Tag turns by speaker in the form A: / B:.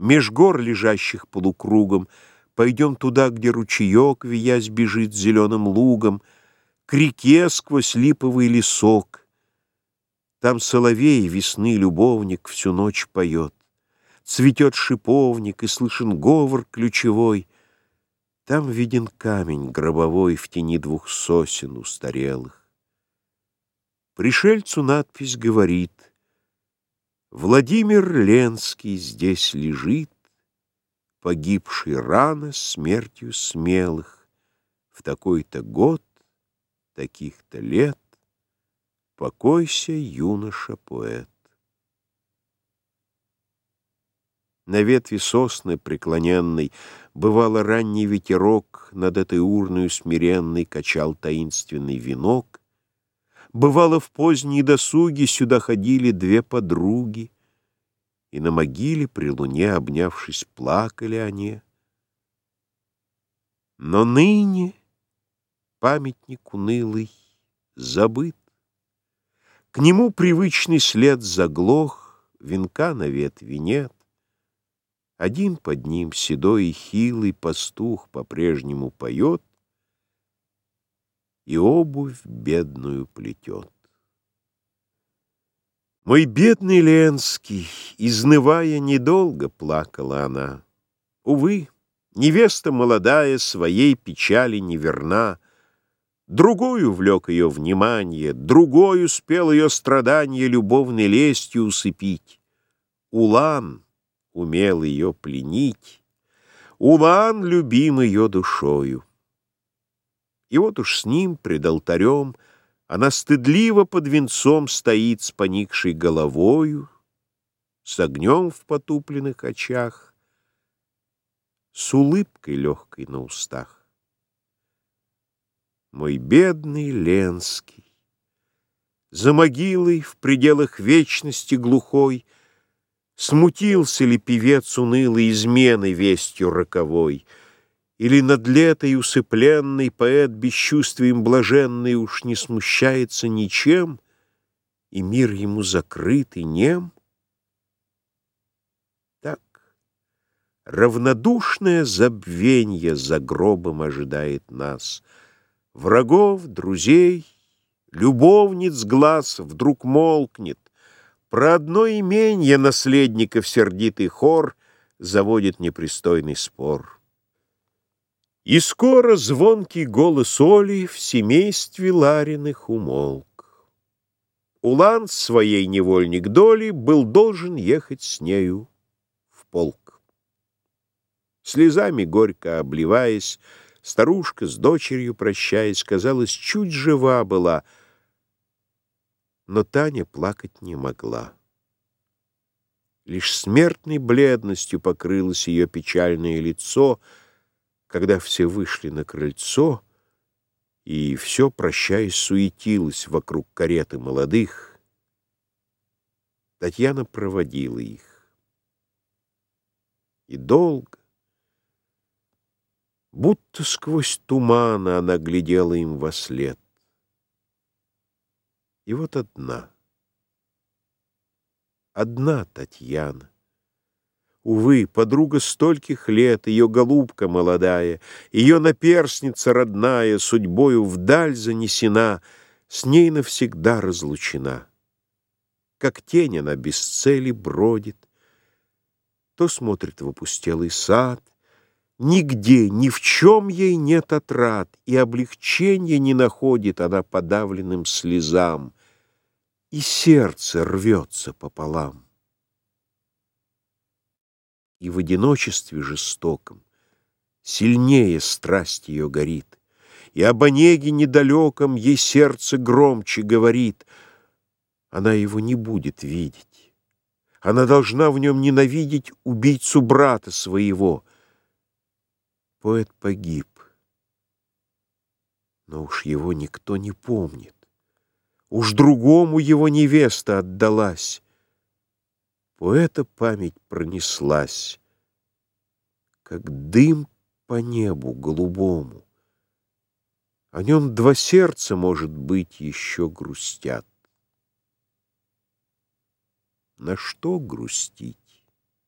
A: Меж гор, лежащих полукругом, Пойдем туда, где ручеек, Виясь, бежит зеленым лугом, К реке сквозь липовый лесок. Там соловей, весны любовник, Всю ночь поет. Цветет шиповник, и слышен говор ключевой. Там виден камень гробовой В тени двух сосен устарелых. Пришельцу надпись говорит — Владимир Ленский здесь лежит, Погибший рано смертью смелых, В такой-то год, таких-то лет, Покойся, юноша-поэт. На ветви сосны преклоненной Бывало ранний ветерок Над этой урною смиренной Качал таинственный венок, Бывало, в поздние досуги сюда ходили две подруги, И на могиле при луне, обнявшись, плакали они. Но ныне памятник унылый забыт. К нему привычный след заглох, Венка на ветви нет. Один под ним седой и хилый пастух По-прежнему поет, и обувь бедную плетет. Мой бедный Ленский, изнывая, недолго плакала она. Увы, невеста молодая своей печали неверна, Другой увлек ее внимание, другой успел ее страдания любовной лестью усыпить. Улан умел ее пленить, Улан любим ее душою. И вот уж с ним пред алтарем Она стыдливо под венцом Стоит с поникшей головою, С огнем в потупленных очах, С улыбкой легкой на устах. Мой бедный Ленский, За могилой в пределах вечности глухой Смутился ли певец унылый Измены вестью роковой — или над летой усыпленный поэт бесчувствием блаженный уж не смущается ничем, и мир ему закрыт и нем? Так, равнодушное забвенье за гробом ожидает нас. Врагов, друзей, любовниц глаз вдруг молкнет. Про одно именье наследников сердитый хор заводит непристойный спор. И скоро звонкий голос Оли в семействе Лариных умолк. Улан своей невольник доли был должен ехать с нею в полк. Слезами горько обливаясь, старушка с дочерью прощаясь, казалось, чуть жива была, но Таня плакать не могла. Лишь смертной бледностью покрылось ее печальное лицо — когда все вышли на крыльцо, и все, прощаясь, суетилось вокруг кареты молодых, Татьяна проводила их. И долго, будто сквозь туман она глядела им во след. И вот одна, одна Татьяна, Увы, подруга стольких лет, ее голубка молодая, Ее наперсница родная, судьбою вдаль занесена, С ней навсегда разлучена. Как тень она без цели бродит, То смотрит в опустелый сад, Нигде, ни в чем ей нет отрад, И облегчения не находит она подавленным слезам, И сердце рвется пополам и в одиночестве жестоком Сильнее страсть ее горит, И об Онеге недалеком Ей сердце громче говорит. Она его не будет видеть. Она должна в нем ненавидеть Убийцу брата своего. Поэт погиб, но уж его никто не помнит. Уж другому его невеста отдалась. Поэта память пронеслась, как дым по небу голубому. О нем два сердца, может быть, еще грустят. На что грустить?